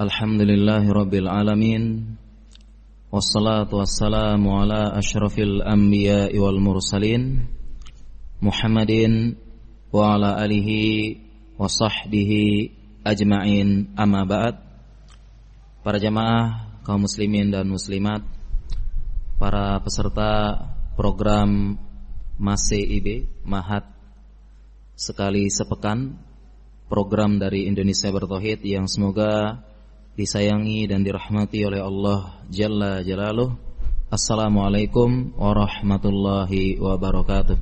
Alhamdulillahi Rabbil Alamin. Wassalatu wassalamu ala ashrafil anbiya wal mursalin Muhammadin wa ala alihi wa sahbihi ajma'in. Amma ba'd. Para jamaah kaum muslimin dan muslimat Para peserta program MASEIB Mahat Sekali sepekan Program dari Indonesia Bertauhid yang semoga disayangi dan dirahmati oleh Allah Jalla Jalaluh. Assalamualaikum warahmatullahi wabarakatuh.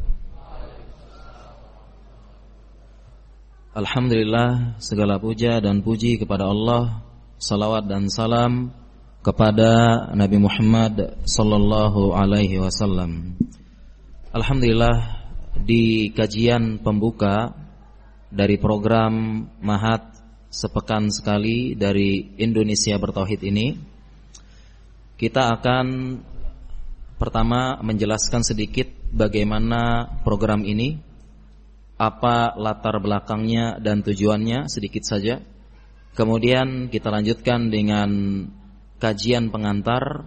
Alhamdulillah segala puja dan puji kepada Allah, salawat dan salam kepada Nabi Muhammad sallallahu alaihi wasallam. Alhamdulillah di kajian pembuka dari program Mahat sepekan sekali dari Indonesia Bertauhid ini kita akan pertama menjelaskan sedikit bagaimana program ini apa latar belakangnya dan tujuannya sedikit saja. Kemudian kita lanjutkan dengan kajian pengantar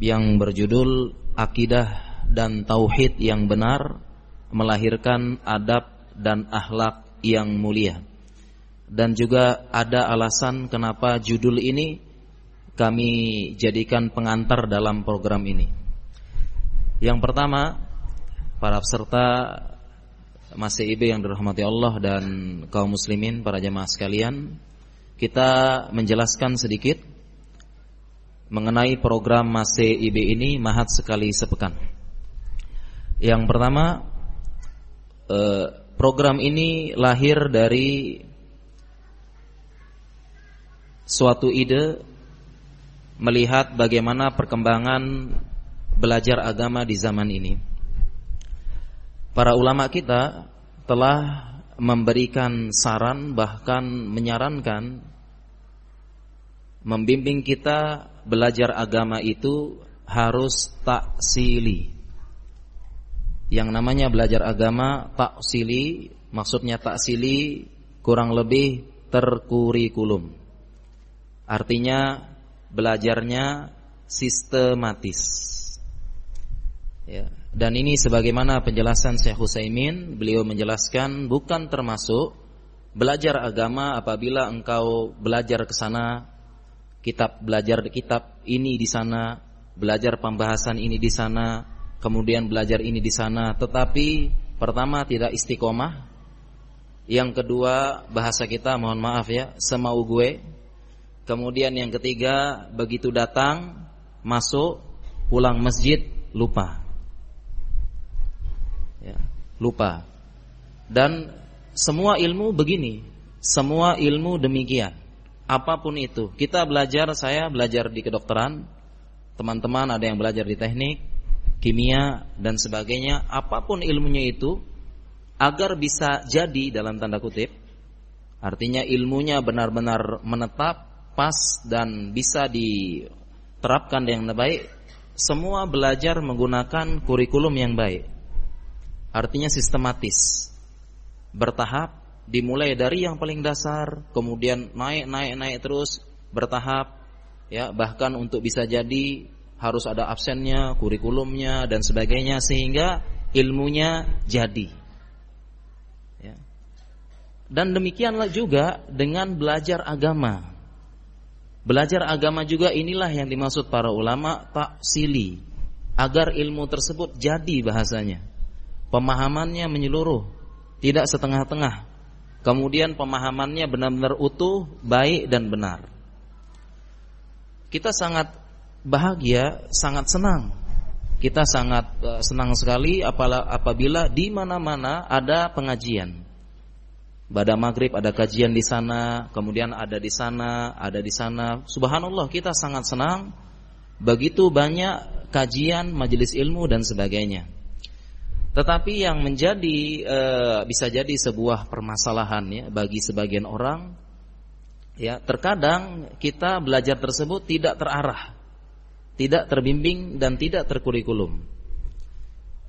yang berjudul akidah dan tauhid yang benar melahirkan adab dan akhlak yang mulia dan juga ada alasan kenapa judul ini kami jadikan pengantar dalam program ini. Yang pertama, para peserta masih IB yang dirahmati Allah dan kaum muslimin, para jemaah sekalian, kita menjelaskan sedikit mengenai program masih IB ini mahat sekali sepekan. Yang pertama, eh, program ini lahir dari suatu ide melihat bagaimana perkembangan belajar agama di zaman ini. Para ulama kita telah memberikan saran bahkan menyarankan membimbing kita belajar agama itu harus taksili. Yang namanya belajar agama taksili maksudnya taksili kurang lebih terkurikulum. Artinya belajarnya sistematis. Ya. Dan ini sebagaimana penjelasan Syekh Husaimin, beliau menjelaskan bukan termasuk belajar agama apabila engkau belajar ke sana, kitab belajar kitab ini di sana, belajar pembahasan ini di sana, kemudian belajar ini di sana, tetapi pertama tidak istiqomah, yang kedua bahasa kita mohon maaf ya, semau gue, Kemudian yang ketiga, begitu datang, masuk, pulang masjid, lupa. Ya, lupa. Dan semua ilmu begini, semua ilmu demikian. Apa pun itu, kita belajar, saya belajar di kedokteran, teman-teman ada yang belajar di teknik, kimia dan sebagainya, apa pun ilmunya itu, agar bisa jadi dalam tanda kutip, artinya ilmunya benar-benar menetap, pas dan bisa diterapkan dengan baik, semua belajar menggunakan kurikulum yang baik. Artinya sistematis. Bertahap, dimulai dari yang paling dasar, kemudian naik naik naik terus bertahap ya, bahkan untuk bisa jadi harus ada absennya, kurikulumnya dan sebagainya sehingga ilmunya jadi. Ya. Dan demikianlah juga dengan belajar agama. Belajar agama juga inilah yang dimaksud para ulama taksili agar ilmu tersebut jadi bahasanya. Pemahamannya menyeluruh, tidak setengah-tengah. Kemudian pemahamannya benar-benar utuh, baik dan benar. Kita sangat bahagia, sangat senang. Kita sangat eh, senang sekali apabila di mana-mana ada pengajian pada maghrib ada kajian di sana, kemudian ada di sana, ada di sana. Subhanallah kita sangat senang. Begitu banyak kajian, majelis ilmu dan sebagainya. Tetapi yang menjadi e, bisa jadi sebuah permasalahan ya bagi sebagian orang, ya terkadang kita belajar tersebut tidak terarah, tidak terbimbing dan tidak terkurikulum.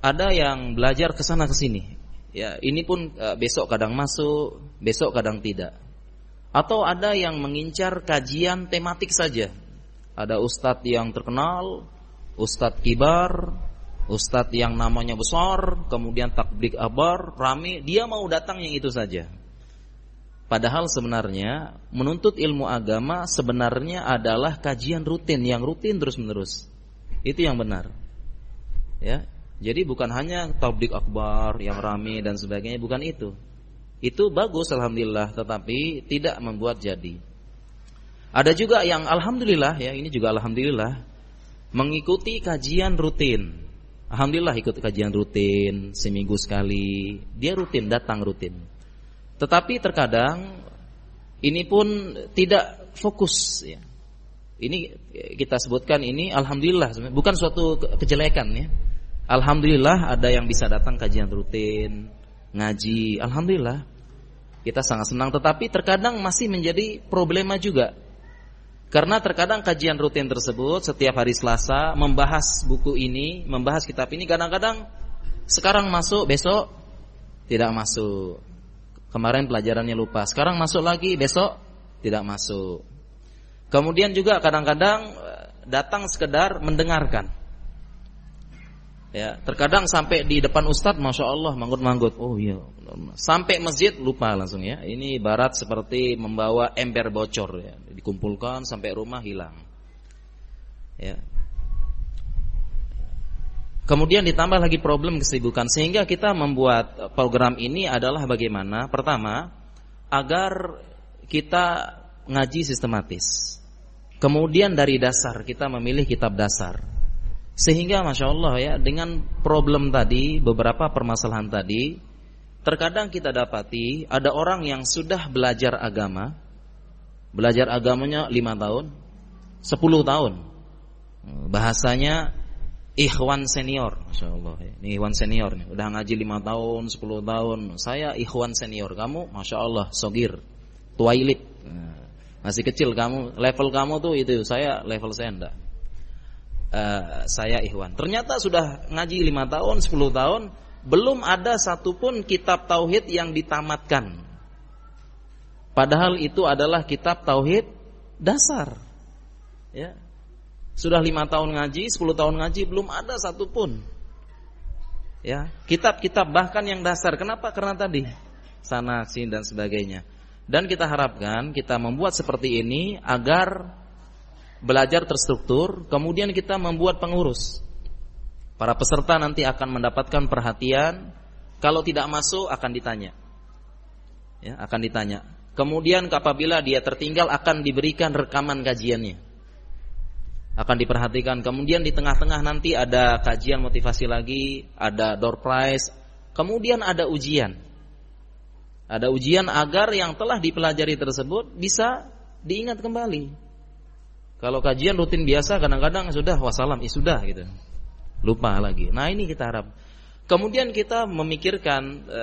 Ada yang belajar ke sana ke sini, Ya, ini pun uh, besok kadang masuk, besok kadang tidak. Atau ada yang mengincar kajian tematik saja. Ada ustadz yang terkenal, ustadz kibar, ustadz yang namanya besar, kemudian takbik abar, rame, dia mau datang yang itu saja. Padahal sebenarnya menuntut ilmu agama sebenarnya adalah kajian rutin yang rutin terus-menerus. Itu yang benar. Ya. Jadi bukan hanya tablik akbar yang rame dan sebagainya, bukan itu. Itu bagus alhamdulillah, tetapi tidak membuat jadi. Ada juga yang alhamdulillah ya, ini juga alhamdulillah mengikuti kajian rutin. Alhamdulillah ikut kajian rutin seminggu sekali. Dia rutin datang rutin. Tetapi terkadang ini pun tidak fokus ya. Ini kita sebutkan ini alhamdulillah bukan suatu kejelekan ya. Alhamdulillah ada yang bisa datang kajian rutin, ngaji. Alhamdulillah. Kita sangat senang tetapi terkadang masih menjadi problema juga. Karena terkadang kajian rutin tersebut setiap hari Selasa membahas buku ini, membahas kitab ini kadang-kadang sekarang masuk, besok tidak masuk. Kemarin pelajarannya lupa. Sekarang masuk lagi, besok tidak masuk. Kemudian juga kadang-kadang eh, datang sekedar mendengarkan. Ya, terkadang sampai di depan ustadz, masya Allah manggut-manggut. Oh iya, sampai masjid lupa langsung ya. Ini barat seperti membawa ember bocor ya, dikumpulkan sampai rumah hilang. Ya, Kemudian ditambah lagi problem kesibukan sehingga kita membuat program ini adalah bagaimana? Pertama, agar kita ngaji sistematis. Kemudian dari dasar kita memilih kitab dasar. Sehingga masya Allah ya dengan problem tadi beberapa permasalahan tadi, terkadang kita dapati ada orang yang sudah belajar agama, belajar agamanya lima tahun, sepuluh tahun, bahasanya ikhwan senior, masya Allah. Ini ikhwan senior nih, udah ngaji lima tahun, 10 tahun. Saya ikhwan senior, kamu masya Allah sogir, twilight, nah, masih kecil kamu, level kamu tuh itu, saya level saya enggak. Uh, saya ikhwan. Ternyata sudah ngaji lima tahun, 10 tahun, belum ada satupun kitab tauhid yang ditamatkan. Padahal itu adalah kitab tauhid dasar. Ya, sudah lima tahun ngaji, sepuluh tahun ngaji, belum ada satupun. Ya, kitab-kitab bahkan yang dasar. Kenapa? Karena tadi sana sini dan sebagainya. Dan kita harapkan kita membuat seperti ini agar belajar terstruktur, kemudian kita membuat pengurus. Para peserta nanti akan mendapatkan perhatian, kalau tidak masuk akan ditanya. Ya, akan ditanya. Kemudian apabila dia tertinggal akan diberikan rekaman kajiannya akan diperhatikan. Kemudian di tengah-tengah nanti ada kajian motivasi lagi, ada door prize, kemudian ada ujian. Ada ujian agar yang telah dipelajari tersebut bisa diingat kembali. Kalau kajian rutin biasa kadang-kadang sudah wassalam, ya sudah gitu. Lupa lagi. Nah, ini kita harap. Kemudian kita memikirkan e,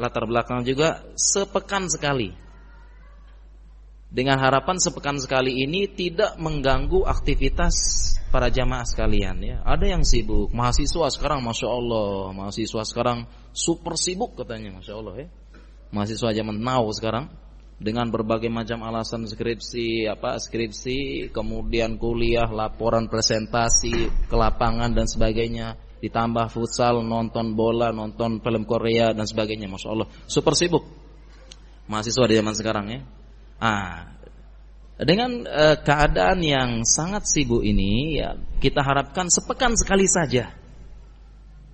latar belakang juga sepekan sekali dengan harapan sepekan sekali ini tidak mengganggu aktivitas para jamaah sekalian ya. Ada yang sibuk, mahasiswa sekarang masya Allah, mahasiswa sekarang super sibuk katanya masya Allah ya. Mahasiswa zaman now sekarang dengan berbagai macam alasan skripsi, apa skripsi, kemudian kuliah, laporan presentasi, ke lapangan dan sebagainya, ditambah futsal, nonton bola, nonton film Korea dan sebagainya, masya Allah, super sibuk. Mahasiswa di zaman sekarang ya. Ah, dengan uh, keadaan yang sangat sibuk ini, ya, kita harapkan sepekan sekali saja.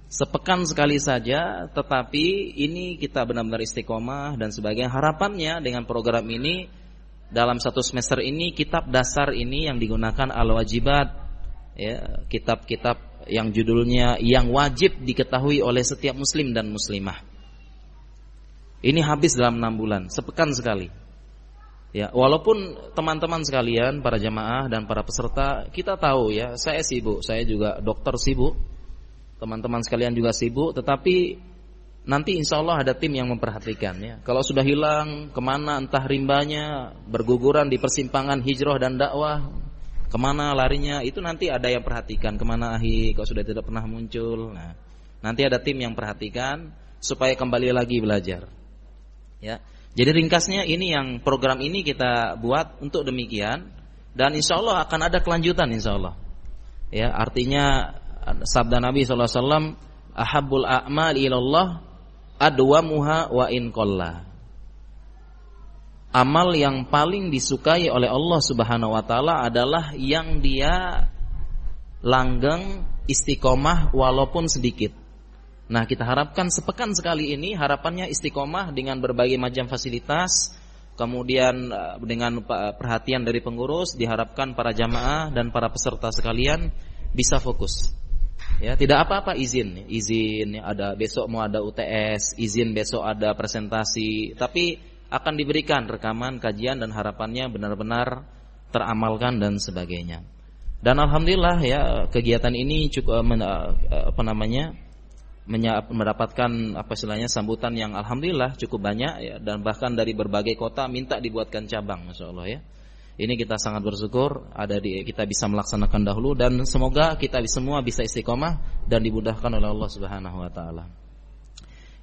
Sepekan sekali saja, tetapi ini kita benar-benar istiqomah dan sebagainya. Harapannya dengan program ini dalam satu semester ini kitab dasar ini yang digunakan al-wajibat ya, kitab-kitab yang judulnya yang wajib diketahui oleh setiap muslim dan muslimah. Ini habis dalam enam bulan, sepekan sekali. Ya, walaupun teman-teman sekalian, para jamaah dan para peserta, kita tahu ya, saya sibuk, saya juga dokter sibuk, teman-teman sekalian juga sibuk, tetapi nanti insya Allah ada tim yang memperhatikan ya. Kalau sudah hilang, ke mana entah rimbanya, berguguran di persimpangan hijrah dan dakwah, ke mana larinya, itu nanti ada yang perhatikan, ke mana ahi, kalau sudah tidak pernah muncul. Nah, nanti ada tim yang perhatikan supaya kembali lagi belajar. Ya. Jadi ringkasnya ini yang program ini kita buat untuk demikian dan insya Allah akan ada kelanjutan insya Allah. Ya artinya sabda Nabi SAW ahabul a'mal ilallah adwamuha wa in qalla. Amal yang paling disukai oleh Allah Subhanahu wa taala adalah yang dia langgeng istiqomah walaupun sedikit. Nah, kita harapkan sepekan sekali ini harapannya istiqomah dengan berbagai macam fasilitas, kemudian eh, dengan perhatian dari pengurus diharapkan para jamaah dan para peserta sekalian bisa fokus. Ya, tidak apa-apa izin, izin ada besok mau ada UTS, izin besok ada presentasi, tapi akan diberikan rekaman kajian dan harapannya benar-benar teramalkan dan sebagainya. Dan alhamdulillah ya kegiatan ini cukup eh, apa namanya mendapatkan apa istilahnya sambutan yang alhamdulillah cukup banyak ya dan bahkan dari berbagai kota minta dibuatkan cabang masya Allah ya ini kita sangat bersyukur ada di kita bisa melaksanakan dahulu dan semoga kita semua bisa istiqomah dan dimudahkan oleh Allah Subhanahu wa taala.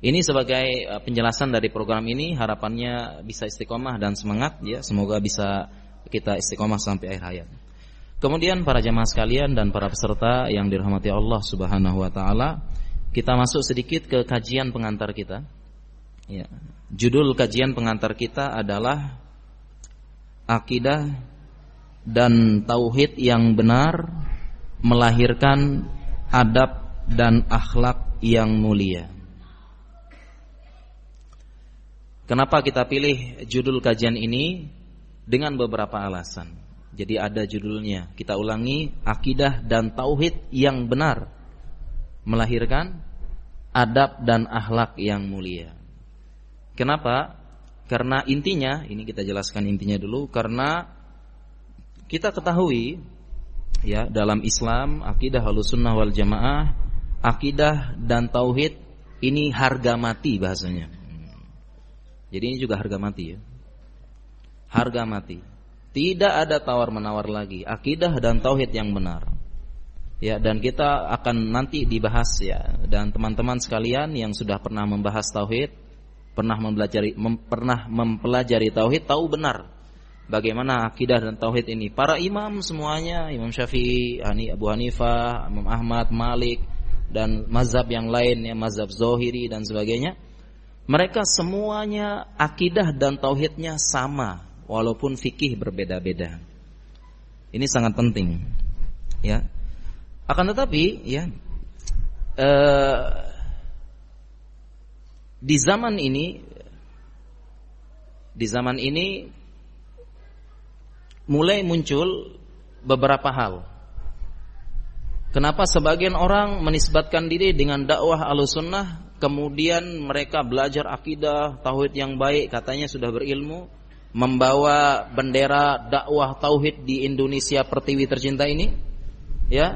Ini sebagai uh, penjelasan dari program ini harapannya bisa istiqomah dan semangat ya semoga bisa kita istiqomah sampai akhir hayat. Kemudian para jamaah sekalian dan para peserta yang dirahmati Allah Subhanahu wa taala, kita masuk sedikit ke kajian pengantar kita. Ya. Judul kajian pengantar kita adalah akidah dan tauhid yang benar melahirkan adab dan akhlak yang mulia. Kenapa kita pilih judul kajian ini dengan beberapa alasan. Jadi ada judulnya. Kita ulangi akidah dan tauhid yang benar melahirkan adab dan akhlak yang mulia. Kenapa? Karena intinya, ini kita jelaskan intinya dulu karena kita ketahui ya dalam Islam akidah Ahlussunnah wal Jamaah, akidah dan tauhid ini harga mati bahasanya. Jadi ini juga harga mati ya. Harga mati. Tidak ada tawar-menawar lagi. Akidah dan tauhid yang benar ya dan kita akan nanti dibahas ya dan teman-teman sekalian yang sudah pernah membahas tauhid pernah mempelajari mem, pernah mempelajari tauhid tahu benar bagaimana akidah dan tauhid ini. Para imam semuanya Imam Syafi'i Abu Hanifah Imam Ahmad Malik dan mazhab yang lain ya mazhab Zohiri dan sebagainya mereka semuanya akidah dan tauhidnya sama walaupun fikih berbeda-beda. Ini sangat penting ya. Akan tetapi ya eh, di zaman ini di zaman ini mulai muncul beberapa hal. Kenapa sebagian orang menisbatkan diri dengan dakwah alusunnah, kemudian mereka belajar akidah, tauhid yang baik, katanya sudah berilmu, membawa bendera dakwah tauhid di Indonesia pertiwi tercinta ini, ya,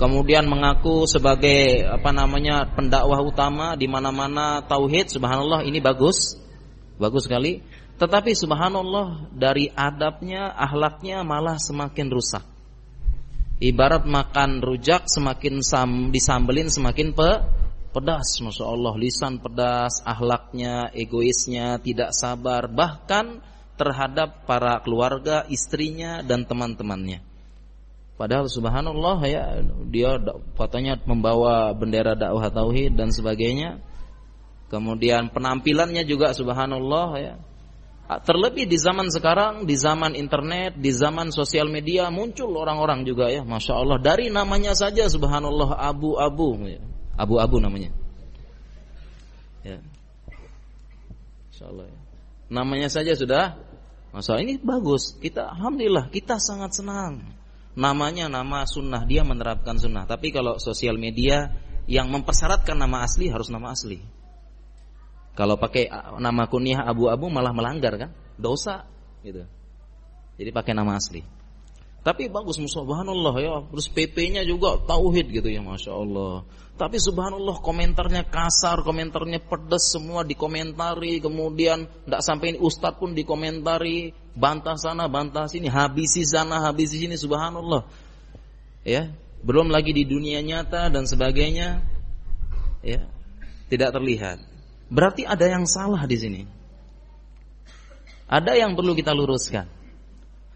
kemudian mengaku sebagai apa namanya pendakwah utama di mana-mana tauhid subhanallah ini bagus. Bagus sekali. Tetapi subhanallah dari adabnya ahlaknya malah semakin rusak. Ibarat makan rujak semakin sam, disambelin semakin pe, pedas. Masya Allah lisan pedas ahlaknya egoisnya tidak sabar. Bahkan terhadap para keluarga istrinya dan teman-temannya Padahal subhanallah ya dia katanya membawa bendera dakwah tauhid dan sebagainya. Kemudian penampilannya juga subhanallah ya. Terlebih di zaman sekarang, di zaman internet, di zaman sosial media muncul orang-orang juga ya, masya Allah dari namanya saja subhanallah abu-abu, ya. abu-abu namanya. Ya. Masya Allah ya. Namanya saja sudah, masya ini bagus. Kita alhamdulillah kita sangat senang namanya nama sunnah dia menerapkan sunnah. Tapi kalau sosial media yang mempersyaratkan nama asli harus nama asli. Kalau pakai nama kunyah abu-abu malah melanggar kan? Dosa gitu. Jadi pakai nama asli. Tapi bagus subhanallah ya. Terus PP-nya juga tauhid gitu ya masya Allah tapi subhanallah komentarnya kasar komentarnya pedas semua dikomentari. Kemudian tidak sampai ini ustadz pun dikomentari. Bantah sana bantah sini habisi sana habisi sini subhanallah. Ya belum lagi di dunia nyata dan sebagainya. Ya tidak terlihat. Berarti ada yang salah di sini. Ada yang perlu kita luruskan.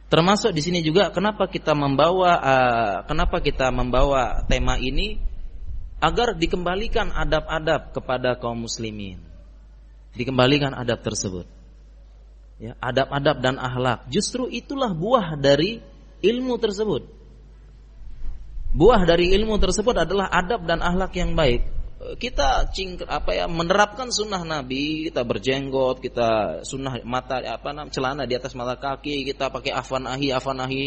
Termasuk di sini juga kenapa kita membawa uh, kenapa kita membawa tema ini agar dikembalikan adab-adab kepada kaum muslimin. Dikembalikan adab tersebut. Ya, adab-adab dan akhlak. Justru itulah buah dari ilmu tersebut. Buah dari ilmu tersebut adalah adab dan akhlak yang baik kita cing apa ya menerapkan sunnah Nabi kita berjenggot kita sunnah mata apa nam celana di atas mata kaki kita pakai afanahi afanahi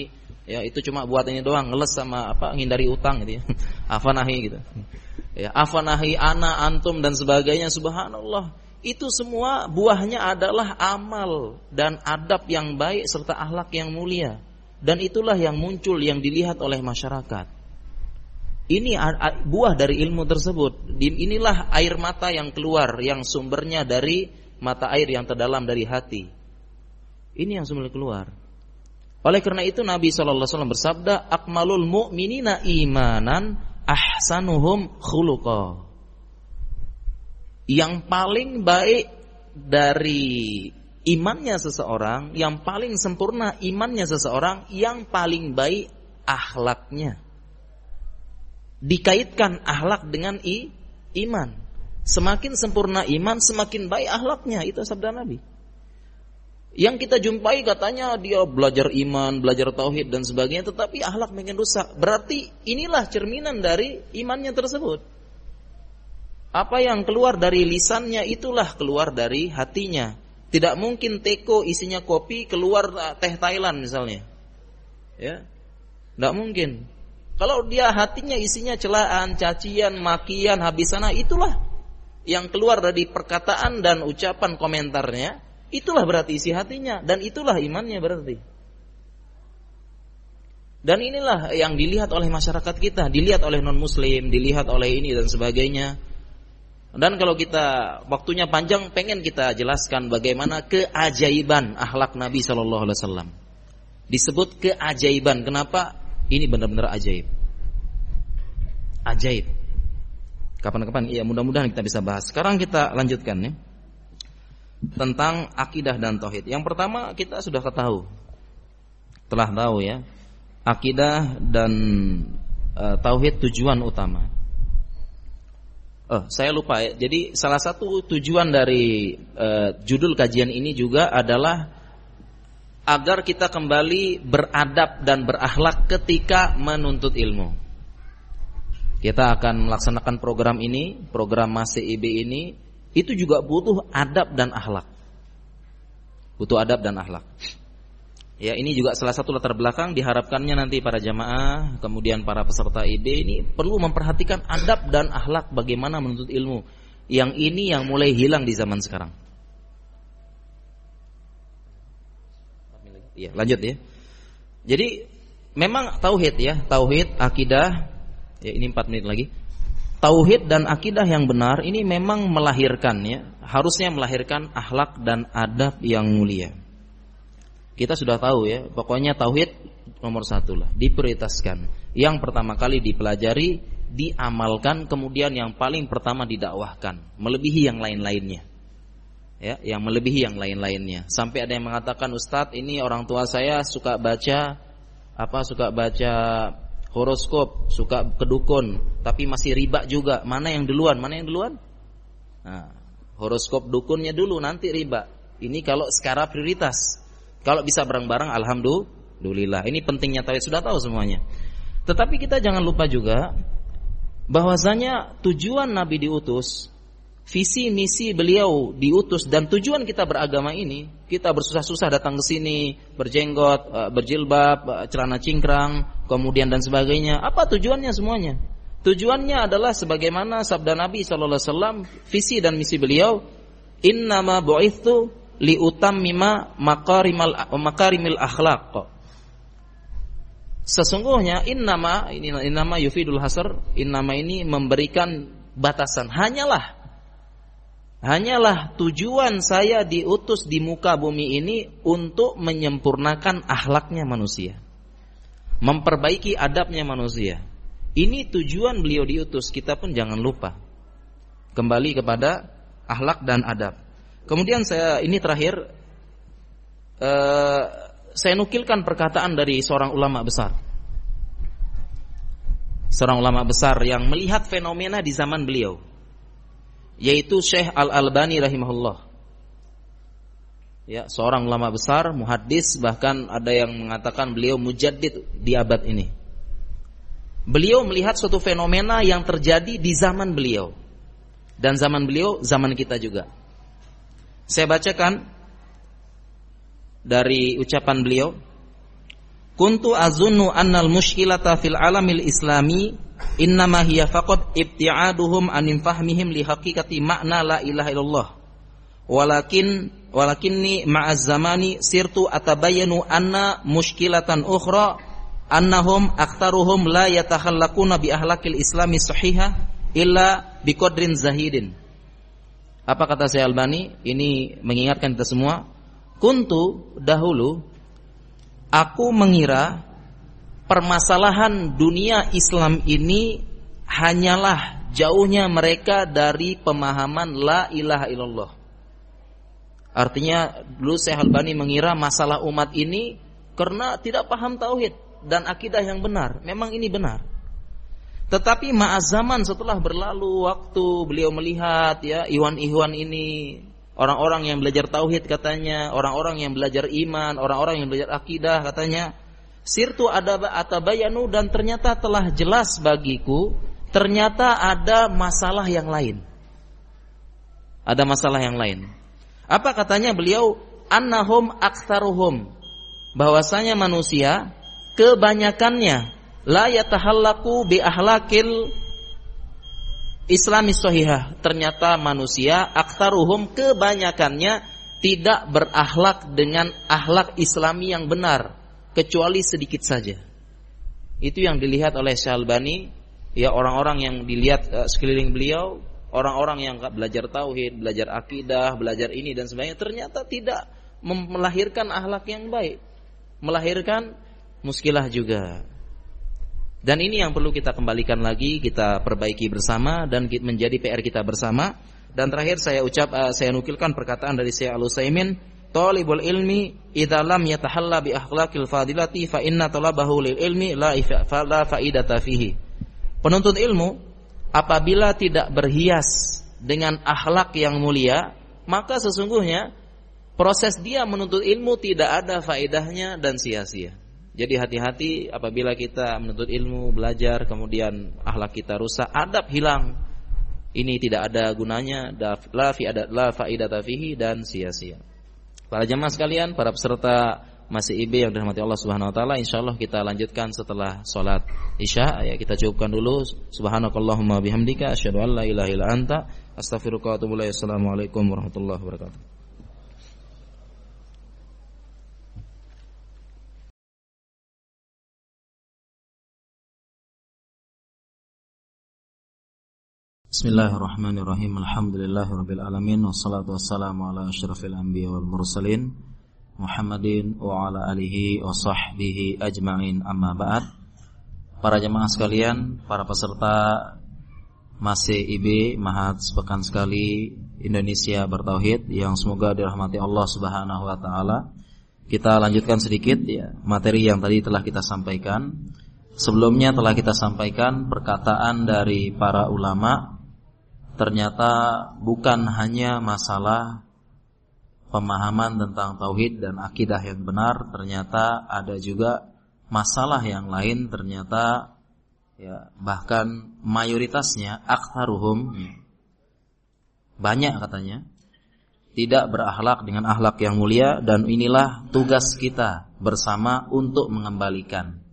ya itu cuma buat ini doang ngeles sama apa ngindari utang gitu ya afanahi gitu ya afanahi ana antum dan sebagainya subhanallah itu semua buahnya adalah amal dan adab yang baik serta akhlak yang mulia dan itulah yang muncul yang dilihat oleh masyarakat ini buah dari ilmu tersebut. Inilah air mata yang keluar yang sumbernya dari mata air yang terdalam dari hati. Ini yang sumber keluar. Oleh karena itu Nabi SAW bersabda, "Akmalul mu'minina imanan ahsanuhum khuluqa." Yang paling baik dari imannya seseorang, yang paling sempurna imannya seseorang, yang paling baik akhlaknya dikaitkan akhlak dengan i, iman. Semakin sempurna iman, semakin baik akhlaknya. Itu sabda Nabi. Yang kita jumpai katanya dia belajar iman, belajar tauhid dan sebagainya, tetapi akhlak makin rusak. Berarti inilah cerminan dari imannya tersebut. Apa yang keluar dari lisannya itulah keluar dari hatinya. Tidak mungkin teko isinya kopi keluar teh Thailand misalnya. Ya. Tidak mungkin. Kalau dia hatinya isinya celaan, cacian, makian, habis sana, itulah yang keluar dari perkataan dan ucapan komentarnya, itulah berarti isi hatinya dan itulah imannya berarti. Dan inilah yang dilihat oleh masyarakat kita, dilihat oleh non muslim, dilihat oleh ini dan sebagainya. Dan kalau kita waktunya panjang pengen kita jelaskan bagaimana keajaiban akhlak Nabi Shallallahu alaihi wasallam. Disebut keajaiban. Kenapa? Ini benar-benar ajaib. Ajaib. Kapan-kapan iya mudah-mudahan kita bisa bahas. Sekarang kita lanjutkan ya. Tentang akidah dan tauhid. Yang pertama kita sudah ketahui. Telah tahu ya. Akidah dan uh, tauhid tujuan utama. Oh, saya lupa ya. Jadi salah satu tujuan dari uh, judul kajian ini juga adalah agar kita kembali beradab dan berakhlak ketika menuntut ilmu. Kita akan melaksanakan program ini, program Masih IB ini, itu juga butuh adab dan akhlak. Butuh adab dan akhlak. Ya, ini juga salah satu latar belakang diharapkannya nanti para jamaah, kemudian para peserta IB ini perlu memperhatikan adab dan akhlak bagaimana menuntut ilmu. Yang ini yang mulai hilang di zaman sekarang. Iya, lanjut ya. Jadi memang tauhid ya, tauhid, akidah, ya ini 4 menit lagi. Tauhid dan akidah yang benar ini memang melahirkan ya, harusnya melahirkan akhlak dan adab yang mulia. Kita sudah tahu ya, pokoknya tauhid nomor satu lah, diprioritaskan. Yang pertama kali dipelajari, diamalkan, kemudian yang paling pertama didakwahkan, melebihi yang lain-lainnya. Ya yang melebihi yang lain-lainnya. Sampai ada yang mengatakan Ustadz ini orang tua saya suka baca apa suka baca horoskop suka kedukun tapi masih riba juga. Mana yang duluan? Mana yang duluan? Nah, horoskop dukunnya dulu nanti riba. Ini kalau secara prioritas. Kalau bisa bareng-bareng alhamdulillah. Ini pentingnya tauhid sudah tahu semuanya. Tetapi kita jangan lupa juga bahwasanya tujuan Nabi diutus visi misi beliau diutus dan tujuan kita beragama ini, kita bersusah-susah datang ke sini, berjenggot, eh, berjilbab, eh, celana cingkrang, kemudian dan sebagainya. Apa tujuannya semuanya? Tujuannya adalah sebagaimana sabda Nabi wasallam, visi dan misi beliau, "Innama bu'itsu li utammima makarimal makarimil akhlaq." Sesungguhnya innama ini innama yufidul hasr, innama ini memberikan batasan. Hanyalah Hanyalah tujuan saya diutus di muka bumi ini untuk menyempurnakan akhlaknya manusia. Memperbaiki adabnya manusia. Ini tujuan beliau diutus, kita pun jangan lupa. Kembali kepada akhlak dan adab. Kemudian saya ini terakhir uh, saya nukilkan perkataan dari seorang ulama besar. Seorang ulama besar yang melihat fenomena di zaman beliau. Yaitu Syekh Al-Albani rahimahullah. Ya, seorang ulama besar, muhaddis, bahkan ada yang mengatakan beliau mujaddid di abad ini. Beliau melihat suatu fenomena yang terjadi di zaman beliau. Dan zaman beliau, zaman kita juga. Saya bacakan dari ucapan beliau Kuntu azunnu annal mushkilata fil alamil islami innama hiya faqad ibti'aduhum anin fahmihim li haqiqati makna la ilaha illallah. Walakin walakinni ma'az zamani sirtu atabayyanu anna mushkilatan ukhra annahum aktharuhum la yatakhallaquna bi ahlakil islami sahiha illa biqadrin zahidin. Apa kata saya Albani? Ini mengingatkan kita semua. Kuntu dahulu aku mengira permasalahan dunia Islam ini hanyalah jauhnya mereka dari pemahaman la ilaha illallah. Artinya dulu Syekh Albani mengira masalah umat ini karena tidak paham tauhid dan akidah yang benar. Memang ini benar. Tetapi ma'az zaman setelah berlalu waktu beliau melihat ya iwan-iwan ini Orang-orang yang belajar tauhid katanya, orang-orang yang belajar iman, orang-orang yang belajar akidah katanya, sirtu ada atabayanu dan ternyata telah jelas bagiku, ternyata ada masalah yang lain. Ada masalah yang lain. Apa katanya beliau? Annahum aktsaruhum. Bahwasanya manusia kebanyakannya la yatahallaku bi ahlakil Islami sahihah ternyata manusia aktaruhum kebanyakannya tidak berakhlak dengan akhlak Islami yang benar kecuali sedikit saja. Itu yang dilihat oleh Syalbani ya orang-orang yang dilihat uh, sekeliling beliau, orang-orang yang belajar tauhid, belajar akidah, belajar ini dan sebagainya ternyata tidak melahirkan akhlak yang baik, melahirkan muskilah juga. Dan ini yang perlu kita kembalikan lagi, kita perbaiki bersama dan menjadi PR kita bersama. Dan terakhir saya ucap uh, saya nukilkan perkataan dari Syekh Al-Utsaimin, "Talibul ilmi idza lam yatahalla bi akhlaqil fadilati fa inna talabahu lil ilmi la la faidata fihi." Penuntut ilmu apabila tidak berhias dengan akhlak yang mulia, maka sesungguhnya proses dia menuntut ilmu tidak ada faedahnya dan sia-sia. Jadi hati-hati apabila kita menuntut ilmu, belajar, kemudian akhlak kita rusak, adab hilang. Ini tidak ada gunanya, la fi ada la faidata fihi dan sia-sia. Para jemaah sekalian, para peserta masih IB yang dirahmati Allah Subhanahu wa taala, insyaallah kita lanjutkan setelah salat Isya. Ya, kita cukupkan dulu. Subhanakallahumma bihamdika asyhadu an la ilaha illa anta astaghfiruka wa atubu ilaik. Assalamualaikum warahmatullahi wabarakatuh. Bismillahirrahmanirrahim. Alhamdulillahirabbil alamin wassalatu wassalamu ala asyrafil anbiya wal mursalin Muhammadin wa ala alihi wa sahbihi ajma'in amma ba'd. Para jemaah sekalian, para peserta Masih IB Mahat sepekan sekali Indonesia bertauhid yang semoga dirahmati Allah Subhanahu wa taala. Kita lanjutkan sedikit ya materi yang tadi telah kita sampaikan. Sebelumnya telah kita sampaikan perkataan dari para ulama ternyata bukan hanya masalah pemahaman tentang tauhid dan akidah yang benar, ternyata ada juga masalah yang lain ternyata ya bahkan mayoritasnya aktsaruhum banyak katanya tidak berakhlak dengan akhlak yang mulia dan inilah tugas kita bersama untuk mengembalikan.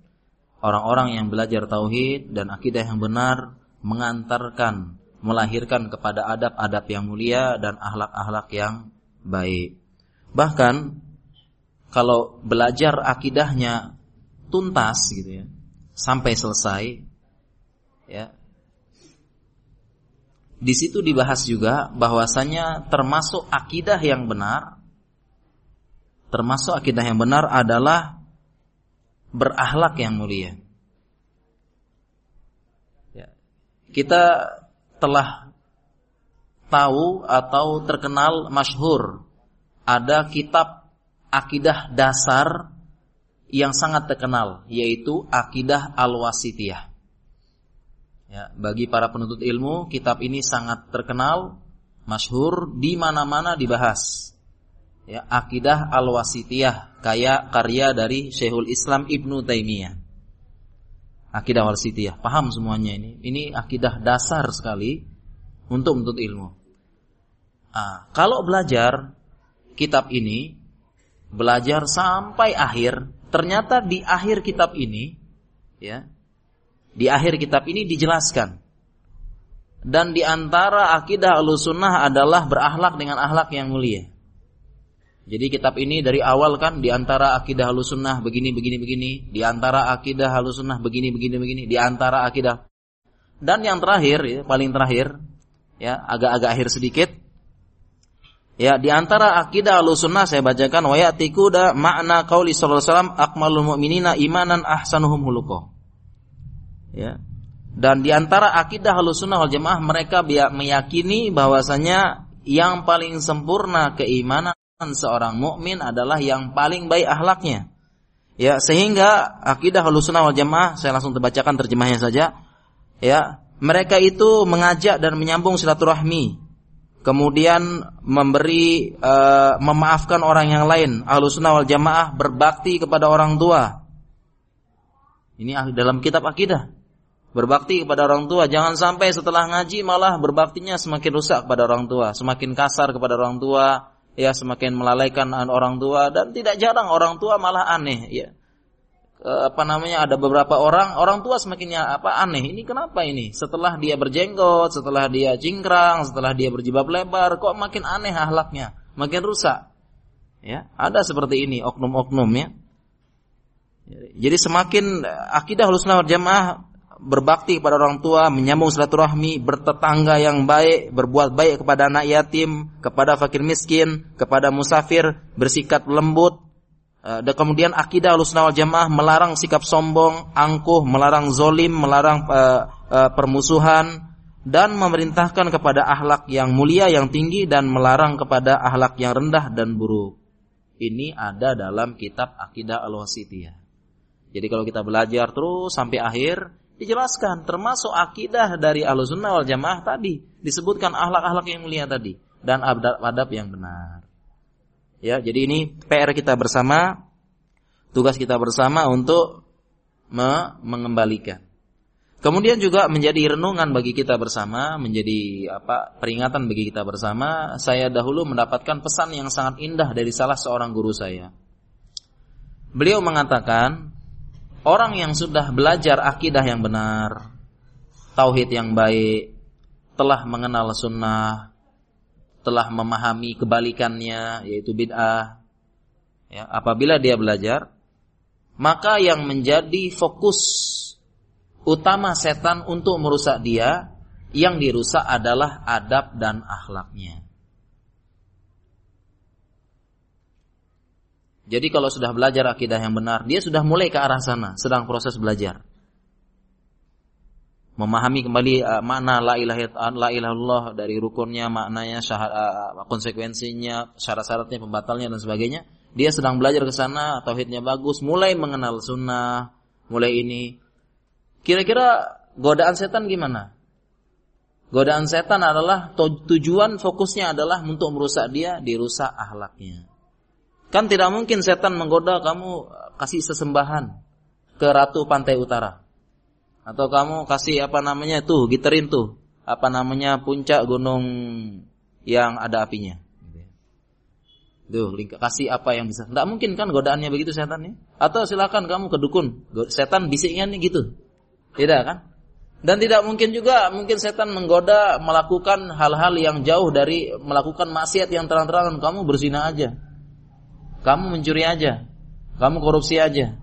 Orang-orang yang belajar tauhid dan akidah yang benar mengantarkan melahirkan kepada adab-adab yang mulia dan ahlak-ahlak yang baik. Bahkan kalau belajar akidahnya tuntas gitu ya, sampai selesai ya. Di situ dibahas juga bahwasanya termasuk akidah yang benar termasuk akidah yang benar adalah berakhlak yang mulia. Ya. Kita telah tahu atau terkenal masyhur ada kitab akidah dasar yang sangat terkenal yaitu akidah al-wasitiyah. Ya, bagi para penuntut ilmu, kitab ini sangat terkenal, masyhur di mana-mana dibahas. Ya, akidah al-wasitiyah kayak karya dari Syekhul Islam Ibnu Taimiyah. Akidah al-wasitiyah, paham semuanya ini. Ini akidah dasar sekali untuk menuntut ilmu. Nah, kalau belajar kitab ini, belajar sampai akhir, ternyata di akhir kitab ini, ya, di akhir kitab ini dijelaskan. Dan di antara akidah al-sunnah adalah berakhlak dengan akhlak yang mulia. Jadi kitab ini dari awal kan di antara akidah al-sunnah begini begini begini, di antara akidah al-sunnah begini begini begini, di antara akidah dan yang terakhir ya, paling terakhir ya agak-agak akhir sedikit Ya, di antara akidah Ahlussunnah saya bacakan wa ya'tiku da makna qauli sallallahu akmalul mu'minina imanan ahsanuhum huluqa. Ya. Dan di antara akidah Ahlussunnah wal Jamaah mereka meyakini bahwasanya yang paling sempurna keimanan seorang mukmin adalah yang paling baik akhlaknya. Ya, sehingga akidah Ahlussunnah wal Jamaah saya langsung terbacakan terjemahnya saja. Ya, mereka itu mengajak dan menyambung silaturahmi kemudian memberi uh, memaafkan orang yang lain. Ahlussunnah wal Jamaah berbakti kepada orang tua. Ini dalam kitab akidah. Berbakti kepada orang tua, jangan sampai setelah ngaji malah berbaktinya semakin rusak kepada orang tua, semakin kasar kepada orang tua, ya semakin melalaikan orang tua dan tidak jarang orang tua malah aneh, ya. Eh, apa namanya ada beberapa orang orang tua semakin apa aneh. Ini kenapa ini? Setelah dia berjenggot setelah dia cingkrang setelah dia berjibab lebar kok makin aneh ahlaknya? Makin rusak. Ya ada seperti ini oknum-oknum ya. Jadi semakin akidah hlusna jamaah berbakti kepada orang tua, menyambung silaturahmi, bertetangga yang baik, berbuat baik kepada anak yatim, kepada fakir miskin, kepada musafir, bersikap lembut, Eh, dan kemudian akidah Ahlussunnah wal Jamaah melarang sikap sombong, angkuh, melarang zolim, melarang uh, uh, permusuhan dan memerintahkan kepada akhlak yang mulia yang tinggi dan melarang kepada akhlak yang rendah dan buruk. Ini ada dalam kitab Akidah Al-Wasitiyah. Jadi kalau kita belajar terus sampai akhir dijelaskan termasuk akidah dari Ahlussunnah wal Jamaah tadi disebutkan akhlak-akhlak yang mulia tadi dan adab-adab yang benar. Ya, jadi ini PR kita bersama, tugas kita bersama untuk me mengembalikan. Kemudian juga menjadi renungan bagi kita bersama, menjadi apa? peringatan bagi kita bersama. Saya dahulu mendapatkan pesan yang sangat indah dari salah seorang guru saya. Beliau mengatakan, orang yang sudah belajar akidah yang benar, tauhid yang baik, telah mengenal sunnah, telah memahami kebalikannya yaitu bid'ah ya apabila dia belajar maka yang menjadi fokus utama setan untuk merusak dia yang dirusak adalah adab dan akhlaknya Jadi kalau sudah belajar akidah yang benar, dia sudah mulai ke arah sana, sedang proses belajar memahami kembali uh, la ilaha la ilaha dari rukunnya, maknanya, uh, konsekuensinya, syarat-syaratnya, pembatalnya dan sebagainya. Dia sedang belajar ke sana, tauhidnya bagus, mulai mengenal sunnah, mulai ini. Kira-kira godaan setan gimana? Godaan setan adalah tujuan fokusnya adalah untuk merusak dia, dirusak ahlaknya. Kan tidak mungkin setan menggoda kamu kasih sesembahan ke ratu pantai utara atau kamu kasih apa namanya tuh giterin tuh apa namanya puncak gunung yang ada apinya Tuh, kasih apa yang bisa. Tidak mungkin kan godaannya begitu setan ya? Atau silakan kamu ke dukun. Setan bisiknya nih gitu. Tidak kan? Dan tidak mungkin juga mungkin setan menggoda melakukan hal-hal yang jauh dari melakukan maksiat yang terang-terangan. Kamu berzina aja. Kamu mencuri aja. Kamu korupsi aja.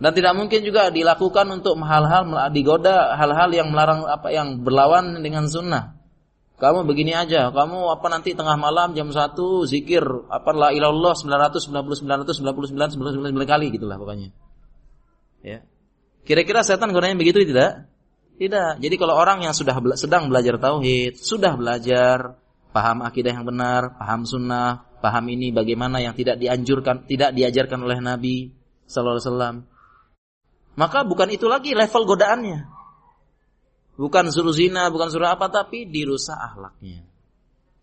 Dan tidak mungkin juga dilakukan untuk hal-hal digoda hal-hal yang melarang apa yang berlawan dengan sunnah. Kamu begini aja, kamu apa nanti tengah malam jam 1 zikir apa la ilallah 999 999 999 kali gitulah pokoknya. Ya. Kira-kira setan gunanya begitu tidak? Tidak. Jadi kalau orang yang sudah sedang belajar tauhid, sudah belajar paham akidah yang benar, paham sunnah, paham ini bagaimana yang tidak dianjurkan, tidak diajarkan oleh Nabi sallallahu alaihi wasallam. Maka bukan itu lagi level godaannya. Bukan suruh zina, bukan suruh apa tapi dirusak akhlaknya.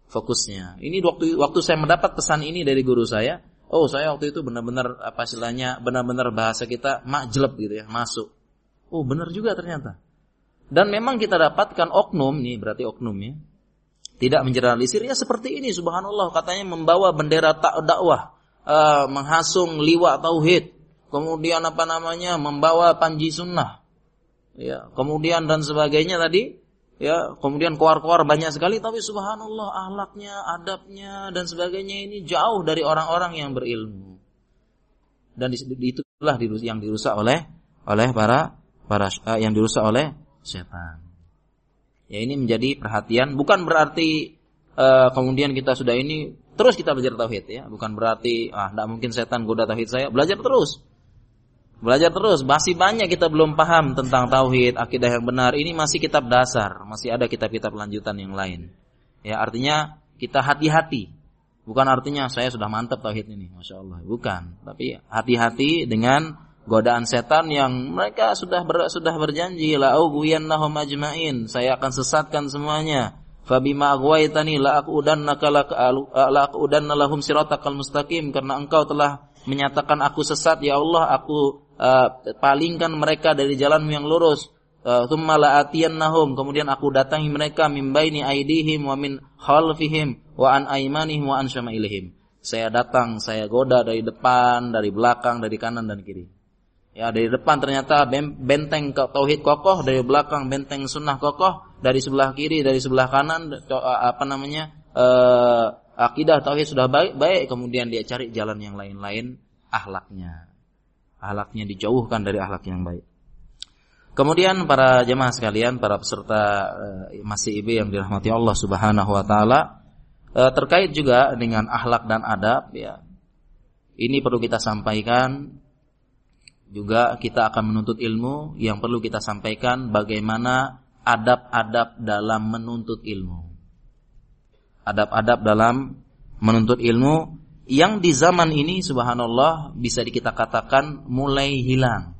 Fokusnya. Ini waktu waktu saya mendapat pesan ini dari guru saya, oh saya waktu itu benar-benar apa istilahnya, benar-benar bahasa kita makjeleb gitu ya, masuk. Oh benar juga ternyata. Dan memang kita dapatkan oknum nih, berarti oknum ya. Tidak menjelaskan ya seperti ini subhanallah. Katanya membawa bendera tak dakwah, uh, menghasung liwa tauhid, kemudian apa namanya membawa panji sunnah, ya kemudian dan sebagainya tadi. Ya kemudian keluar-keluar banyak sekali. Tapi subhanallah ahlaknya adabnya dan sebagainya ini jauh dari orang-orang yang berilmu. Dan itulah yang dirusak oleh oleh para para uh, yang dirusak oleh setan ya ini menjadi perhatian bukan berarti uh, kemudian kita sudah ini terus kita belajar tauhid ya bukan berarti ah tidak mungkin setan goda tauhid saya belajar terus Belajar terus, masih banyak kita belum paham tentang tauhid, akidah yang benar. Ini masih kitab dasar, masih ada kitab-kitab lanjutan yang lain. Ya, artinya kita hati-hati. Bukan artinya saya sudah mantap tauhid ini, masya Allah. Bukan, tapi hati-hati dengan godaan setan yang mereka sudah ber, sudah berjanji la ughwiyannahum ajmain. Saya akan sesatkan semuanya. Fabima aghwaytani la aqudannaka la aqudanna lahum siratakal mustaqim karena engkau telah menyatakan aku sesat ya Allah aku uh, palingkan mereka dari jalanmu yang lurus. Uh, thumma la'atiyannahum kemudian aku datangi mereka min baini aidihim wa min khalfihim wa an aimanihim wa an syama'ilihim. Saya datang, saya goda dari depan, dari belakang, dari kanan dan kiri. Ya, dari depan ternyata benteng tauhid kokoh, dari belakang benteng sunnah kokoh, dari sebelah kiri, dari sebelah kanan apa namanya? Uh, akidah tauhid sudah baik, baik kemudian dia cari jalan yang lain-lain ahlaknya ahlaknya dijauhkan dari ahlak yang baik. Kemudian para jemaah sekalian, para peserta uh, masih ibu yang dirahmati Allah Subhanahu wa taala, uh, terkait juga dengan ahlak dan adab ya. Ini perlu kita sampaikan juga kita akan menuntut ilmu yang perlu kita sampaikan bagaimana adab-adab dalam menuntut ilmu. Adab-adab dalam menuntut ilmu yang di zaman ini subhanallah bisa kita katakan mulai hilang.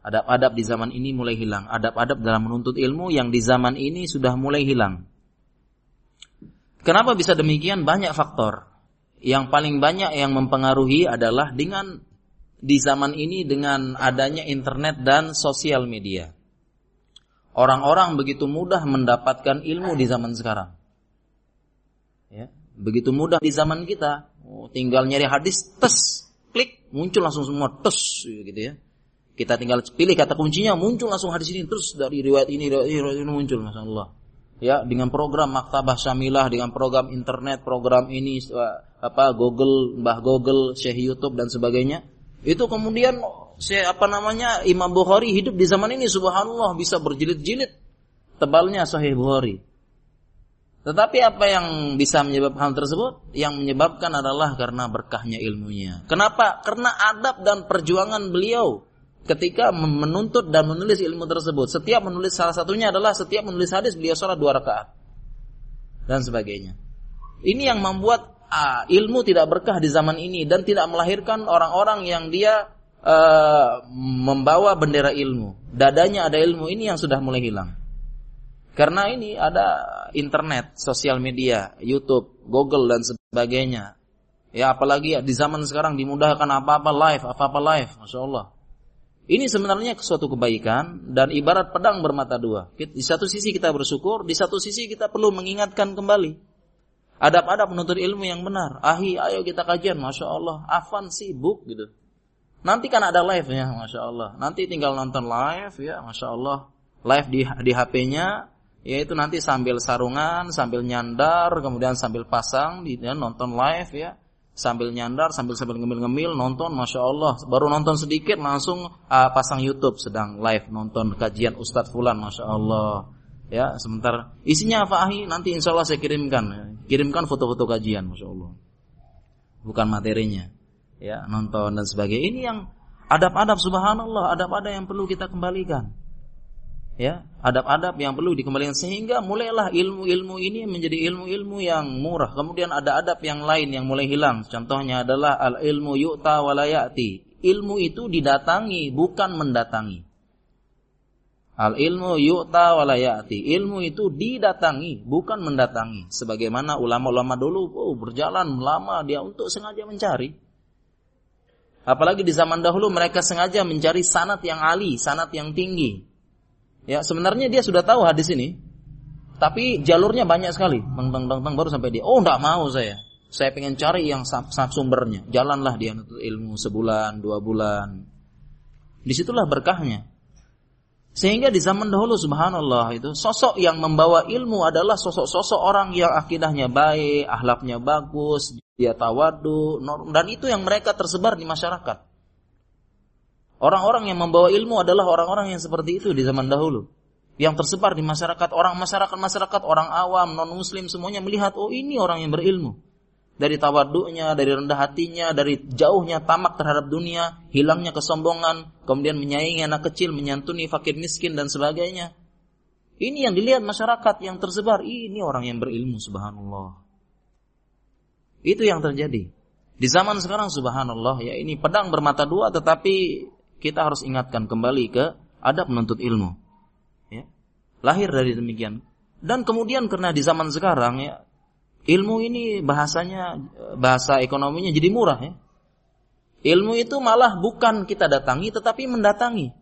Adab-adab di zaman ini mulai hilang. Adab-adab dalam menuntut ilmu yang di zaman ini sudah mulai hilang. Kenapa bisa demikian? Banyak faktor. Yang paling banyak yang mempengaruhi adalah dengan di zaman ini dengan adanya internet dan sosial media. Orang-orang begitu mudah mendapatkan ilmu di zaman sekarang. Ya. Begitu mudah di zaman kita. Oh, tinggal nyari hadis, tes, klik, muncul langsung semua, tes, gitu ya. Kita tinggal pilih kata kuncinya, muncul langsung hadis ini, terus dari riwayat ini, riwayat ini muncul, masya Allah. Ya, dengan program Maktabah Syamilah, dengan program internet, program ini, apa Google, Mbah Google, Syekh YouTube dan sebagainya. Itu kemudian saya apa namanya Imam Bukhari hidup di zaman ini subhanallah bisa berjilid-jilid tebalnya Sahih Bukhari. Tetapi apa yang bisa menyebabkan hal tersebut? Yang menyebabkan adalah karena berkahnya ilmunya. Kenapa? Karena adab dan perjuangan beliau ketika menuntut dan menulis ilmu tersebut. Setiap menulis salah satunya adalah setiap menulis hadis beliau sholat dua rakaat dan sebagainya. Ini yang membuat ah, ilmu tidak berkah di zaman ini dan tidak melahirkan orang-orang yang dia uh, membawa bendera ilmu. Dadanya ada ilmu ini yang sudah mulai hilang. Karena ini ada internet, sosial media, YouTube, Google dan sebagainya. Ya apalagi di zaman sekarang dimudahkan apa-apa live, apa-apa live, masya Allah. Ini sebenarnya suatu kebaikan dan ibarat pedang bermata dua. Di satu sisi kita bersyukur, di satu sisi kita perlu mengingatkan kembali. Adab-adab menuntut ilmu yang benar. Ahi, ayo kita kajian, masya Allah. Afan sibuk gitu. Nanti kan ada live ya, masya Allah. Nanti tinggal nonton live ya, masya Allah. Live di di HP-nya, yaitu nanti sambil sarungan, sambil nyandar, kemudian sambil pasang, ya, nonton live ya, sambil nyandar, sambil sambil ngemil-ngemil, nonton, masya Allah, baru nonton sedikit langsung uh, pasang YouTube sedang live nonton kajian Ustadz Fulan, masya Allah, ya sebentar isinya apa ahi nanti insya Allah saya kirimkan, kirimkan foto-foto kajian, masya Allah, bukan materinya, ya nonton dan sebagainya. Ini yang adab-adab subhanallah, adab-adab yang perlu kita kembalikan. Ya, adab-adab yang perlu dikembalikan sehingga mulailah ilmu-ilmu ini menjadi ilmu-ilmu yang murah. Kemudian ada adab yang lain yang mulai hilang. Contohnya adalah al ilmu yu'ta walayati. Ilmu itu didatangi bukan mendatangi. Al ilmu yu'ta walayati. Ilmu itu didatangi bukan mendatangi. Sebagaimana ulama-ulama dulu oh, berjalan lama dia untuk sengaja mencari. Apalagi di zaman dahulu mereka sengaja mencari sanat yang ali, sanat yang tinggi Ya, sebenarnya dia sudah tahu hadis ini. Tapi jalurnya banyak sekali. Bang, bang, bang, baru sampai dia. Oh, enggak mau saya. Saya pengen cari yang sumbernya. Jalanlah dia untuk ilmu sebulan, dua bulan. Di situlah berkahnya. Sehingga di zaman dahulu subhanallah itu sosok yang membawa ilmu adalah sosok-sosok orang yang akidahnya baik, ahlaknya bagus, dia tawadu, dan itu yang mereka tersebar di masyarakat. Orang-orang yang membawa ilmu adalah orang-orang yang seperti itu di zaman dahulu. Yang tersebar di masyarakat, orang masyarakat-masyarakat, orang awam, non-muslim semuanya melihat, oh ini orang yang berilmu. Dari tawaduknya, dari rendah hatinya, dari jauhnya tamak terhadap dunia, hilangnya kesombongan, kemudian menyayangi anak kecil, menyantuni fakir miskin dan sebagainya. Ini yang dilihat masyarakat yang tersebar, ini orang yang berilmu subhanallah. Itu yang terjadi. Di zaman sekarang subhanallah ya ini pedang bermata dua tetapi kita harus ingatkan kembali ke adab menuntut ilmu. Ya. Lahir dari demikian. Dan kemudian karena di zaman sekarang ya ilmu ini bahasanya bahasa ekonominya jadi murah ya. Ilmu itu malah bukan kita datangi tetapi mendatangi.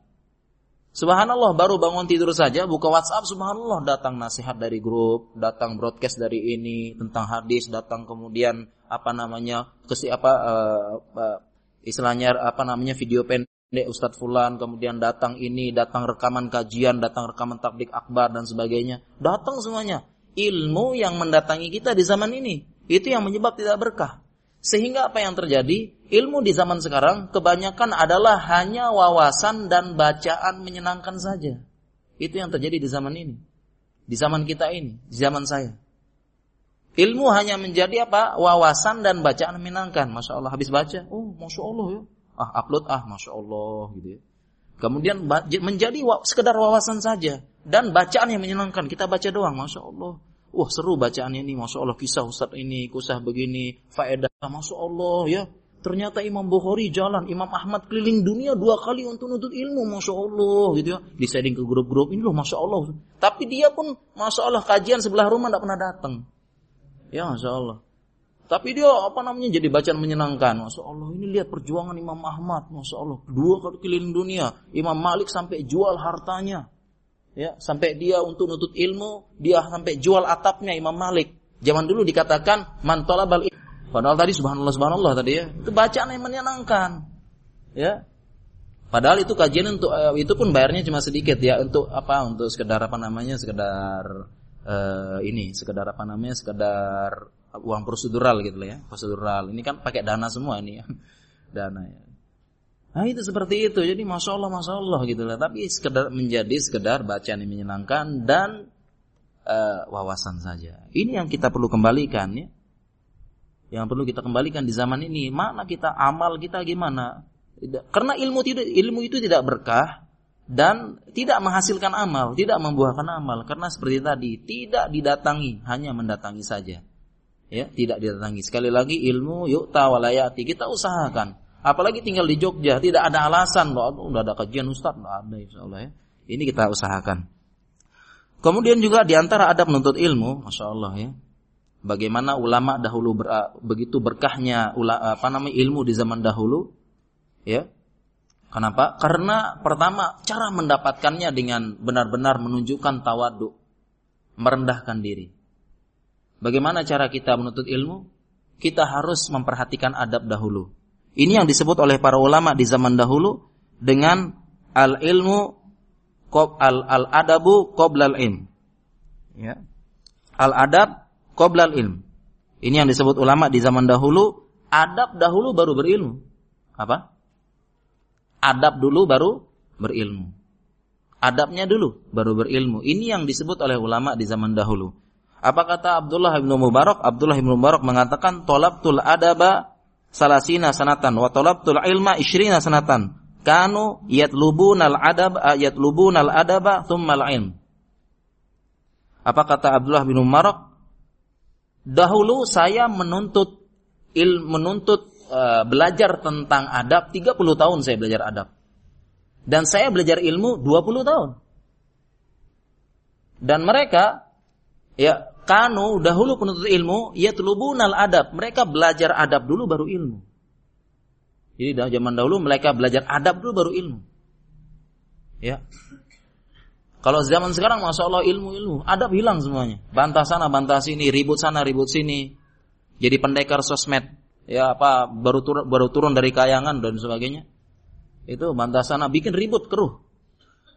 Subhanallah baru bangun tidur saja buka WhatsApp subhanallah datang nasihat dari grup, datang broadcast dari ini tentang hadis, datang kemudian apa namanya kesi apa uh, uh, istilahnya apa namanya video pen Dek Ustadz Fulan, kemudian datang ini, datang rekaman kajian, datang rekaman tablik akbar dan sebagainya. Datang semuanya. Ilmu yang mendatangi kita di zaman ini. Itu yang menyebab tidak berkah. Sehingga apa yang terjadi? Ilmu di zaman sekarang kebanyakan adalah hanya wawasan dan bacaan menyenangkan saja. Itu yang terjadi di zaman ini. Di zaman kita ini, di zaman saya. Ilmu hanya menjadi apa? Wawasan dan bacaan menyenangkan. Masya Allah, habis baca. Oh, Masya Allah ya ah upload ah masya Allah gitu ya. Kemudian menjadi sekedar wawasan saja dan bacaan yang menyenangkan kita baca doang masya Allah. Wah seru bacaannya ini masya Allah kisah Ustaz ini kisah begini faedah masya Allah ya. Ternyata Imam Bukhari jalan, Imam Ahmad keliling dunia dua kali untuk nuntut ilmu, masya Allah, gitu ya. Diseding ke grup-grup ini loh, masya Allah. Tapi dia pun, masya Allah, kajian sebelah rumah tidak pernah datang. Ya, masya Allah. Tapi dia apa namanya jadi bacaan menyenangkan. Masya Allah ini lihat perjuangan Imam Ahmad. Masya Allah dua kali keliling dunia. Imam Malik sampai jual hartanya. Ya, sampai dia untuk nutut ilmu, dia sampai jual atapnya Imam Malik. Zaman dulu dikatakan mantolabal Padahal tadi subhanallah subhanallah tadi ya. Itu bacaan yang menyenangkan. Ya. Padahal itu kajian untuk eh, itu pun bayarnya cuma sedikit ya untuk apa? Untuk sekedar apa namanya? Sekedar uh, ini, sekedar apa namanya? Sekedar uang prosedural gitu ya, prosedural. Ini kan pakai dana semua ini ya. Dana ya. Nah itu seperti itu. Jadi masya Allah, masya Allah gitu lah. Tapi sekedar menjadi sekedar bacaan yang menyenangkan dan uh, wawasan saja. Ini yang kita perlu kembalikan ya. Yang perlu kita kembalikan di zaman ini. Mana kita amal kita gimana? Karena ilmu tidak ilmu itu tidak berkah dan tidak menghasilkan amal, tidak membuahkan amal. Karena seperti tadi tidak didatangi, hanya mendatangi saja ya tidak didatangi sekali lagi ilmu yuk tawalayati kita usahakan apalagi tinggal di Jogja tidak ada alasan. Loh udah ada kajian Ustaz nggak ada insyaallah ya. Ini kita usahakan. Kemudian juga di antara adab menuntut ilmu masya Allah ya bagaimana ulama dahulu ber, begitu berkahnya ula, apa namanya ilmu di zaman dahulu ya. Kenapa? Karena pertama cara mendapatkannya dengan benar-benar menunjukkan tawadu merendahkan diri. Bagaimana cara kita menuntut ilmu? Kita harus memperhatikan adab dahulu. Ini yang disebut oleh para ulama di zaman dahulu dengan al ilmu al al adabu qoblal ilm. Ya. Al adab qoblal ilm. Ini yang disebut ulama di zaman dahulu, adab dahulu baru berilmu. Apa? Adab dulu baru berilmu. Adabnya dulu baru berilmu. Ini yang disebut oleh ulama di zaman dahulu. Apa kata Abdullah bin Mubarak? Abdullah bin Mubarak mengatakan tolabtul adaba salasina sanatan wa tolabtul ilma ishrina sanatan. kanu yatlubunal adab yatlubunal adaba tsummal ilm. Apa kata Abdullah bin Umar? Dahulu saya menuntut il menuntut uh, belajar tentang adab 30 tahun saya belajar adab. Dan saya belajar ilmu 20 tahun. Dan mereka ya kanu dahulu penuntut ilmu yatlubunal adab. Mereka belajar adab dulu baru ilmu. Jadi dalam zaman dahulu mereka belajar adab dulu baru ilmu. Ya. Kalau zaman sekarang masya Allah ilmu ilmu, adab hilang semuanya. Bantah sana, bantah sini, ribut sana, ribut sini. Jadi pendekar sosmed, ya apa baru turun baru turun dari kayangan dan sebagainya. Itu bantah sana, bikin ribut keruh.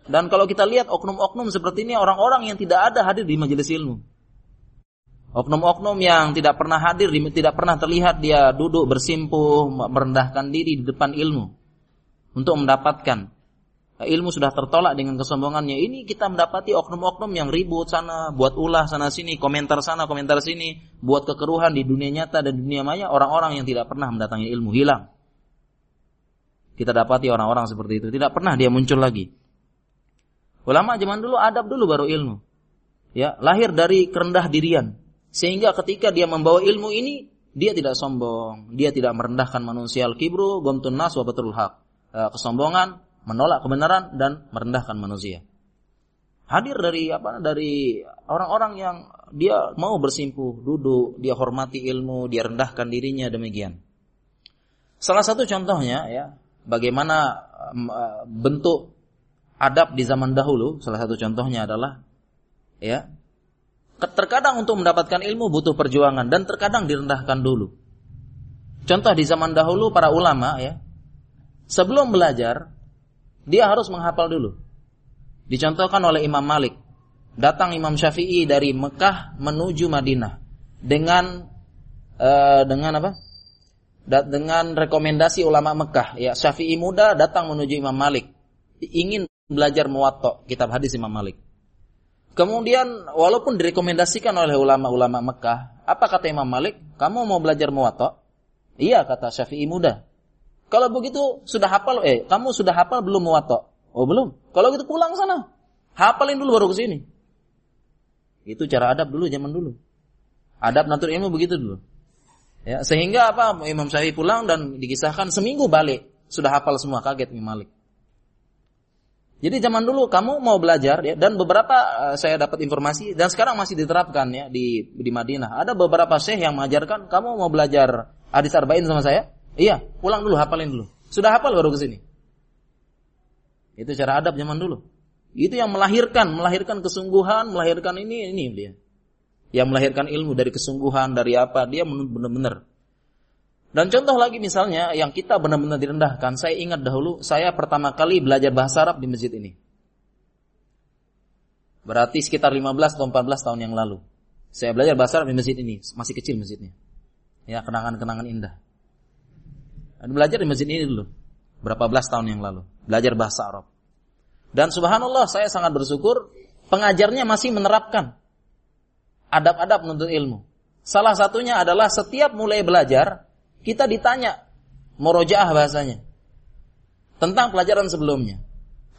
Dan kalau kita lihat oknum-oknum seperti ini orang-orang yang tidak ada hadir di majelis ilmu. Oknum-oknum yang tidak pernah hadir, tidak pernah terlihat dia duduk bersimpuh, merendahkan diri di depan ilmu untuk mendapatkan ilmu sudah tertolak dengan kesombongannya. Ini kita mendapati oknum-oknum yang ribut sana, buat ulah sana sini, komentar sana, komentar sini, buat kekeruhan di dunia nyata dan dunia maya. Orang-orang yang tidak pernah mendatangi ilmu hilang. Kita dapati orang-orang seperti itu, tidak pernah dia muncul lagi. Ulama zaman dulu adab dulu baru ilmu. Ya, lahir dari kerendah dirian. Sehingga ketika dia membawa ilmu ini, dia tidak sombong, dia tidak merendahkan manusia al-kibru, gomtun nas wa betul haq. Eh, kesombongan, menolak kebenaran dan merendahkan manusia. Hadir dari apa? Dari orang-orang yang dia mau bersimpuh, duduk, dia hormati ilmu, dia rendahkan dirinya demikian. Salah satu contohnya ya, bagaimana eh, bentuk adab di zaman dahulu, salah satu contohnya adalah ya, Terkadang untuk mendapatkan ilmu butuh perjuangan dan terkadang direndahkan dulu. Contoh di zaman dahulu para ulama ya, sebelum belajar dia harus menghafal dulu. Dicontohkan oleh Imam Malik. Datang Imam Syafi'i dari Mekah menuju Madinah dengan uh, dengan apa? dengan rekomendasi ulama Mekah. Ya, Syafi'i muda datang menuju Imam Malik ingin belajar muwatta, kitab hadis Imam Malik. Kemudian walaupun direkomendasikan oleh ulama-ulama Mekah, apa kata Imam Malik? Kamu mau belajar muwatta? Iya kata Syafi'i muda. Kalau begitu sudah hafal eh kamu sudah hafal belum muwatta? Oh belum. Kalau gitu pulang sana. Hafalin dulu baru ke sini. Itu cara adab dulu zaman dulu. Adab natur ilmu begitu dulu. Ya, sehingga apa Imam Syafi'i pulang dan dikisahkan seminggu balik sudah hafal semua kaget Imam Malik. Jadi zaman dulu kamu mau belajar ya dan beberapa uh, saya dapat informasi dan sekarang masih diterapkan ya di di Madinah. Ada beberapa syekh yang mengajarkan kamu mau belajar hadis arba'in sama saya? Iya, pulang dulu hafalin dulu. Sudah hafal baru ke sini. Itu cara adab zaman dulu. Itu yang melahirkan, melahirkan kesungguhan, melahirkan ini ini dia. Yang melahirkan ilmu dari kesungguhan, dari apa? Dia benar-benar dan contoh lagi misalnya yang kita benar-benar direndahkan. Saya ingat dahulu saya pertama kali belajar bahasa Arab di masjid ini. Berarti sekitar 15 atau 14 tahun yang lalu. Saya belajar bahasa Arab di masjid ini. Masih kecil masjidnya. Ya kenangan-kenangan indah. Dan belajar di masjid ini dulu. Berapa belas tahun yang lalu. Belajar bahasa Arab. Dan subhanallah saya sangat bersyukur pengajarnya masih menerapkan adab-adab menuntut ilmu. Salah satunya adalah setiap mulai belajar kita ditanya murojaah bahasanya tentang pelajaran sebelumnya.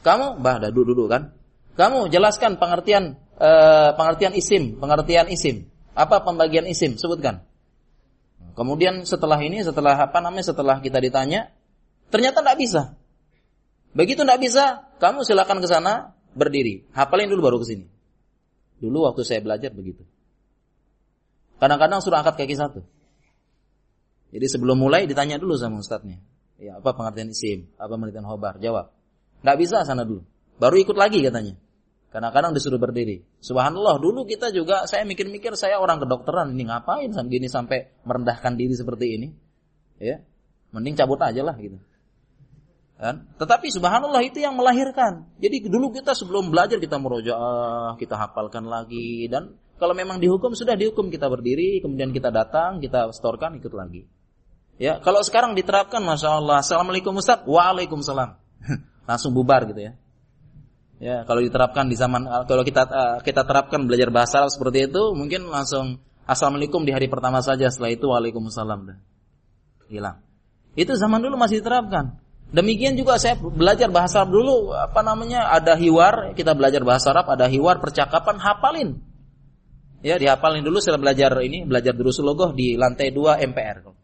Kamu bah duduk-duduk kan? Kamu jelaskan pengertian eh, pengertian isim, pengertian isim. Apa pembagian isim? Sebutkan. Kemudian setelah ini, setelah apa namanya, setelah kita ditanya, ternyata tidak bisa. Begitu tidak bisa, kamu silakan ke sana berdiri. Hafalin dulu baru ke sini. Dulu waktu saya belajar begitu. Kadang-kadang suruh angkat kaki satu. Jadi sebelum mulai ditanya dulu sama ustadznya. Ya, apa pengertian isim? Apa pengertian hobar? Jawab. Nggak bisa sana dulu. Baru ikut lagi katanya. Kadang-kadang disuruh berdiri. Subhanallah, dulu kita juga saya mikir-mikir saya orang kedokteran ini ngapain gini sampai merendahkan diri seperti ini? Ya. Mending cabut aja lah gitu. Kan? Tetapi subhanallah itu yang melahirkan. Jadi dulu kita sebelum belajar kita merojaah, kita hafalkan lagi dan kalau memang dihukum sudah dihukum kita berdiri, kemudian kita datang, kita setorkan ikut lagi. Ya, kalau sekarang diterapkan, masya Allah, assalamualaikum Ustaz, waalaikumsalam, langsung bubar gitu ya. Ya, kalau diterapkan di zaman, kalau kita uh, kita terapkan belajar bahasa Arab seperti itu, mungkin langsung assalamualaikum di hari pertama saja, setelah itu waalaikumsalam dah, hilang. Itu zaman dulu masih diterapkan. Demikian juga saya belajar bahasa Arab dulu, apa namanya? Ada hiwar, kita belajar bahasa Arab, ada hiwar percakapan, hafalin. Ya, dihafalin dulu saya belajar ini, belajar dulu logoh di lantai 2 MPR.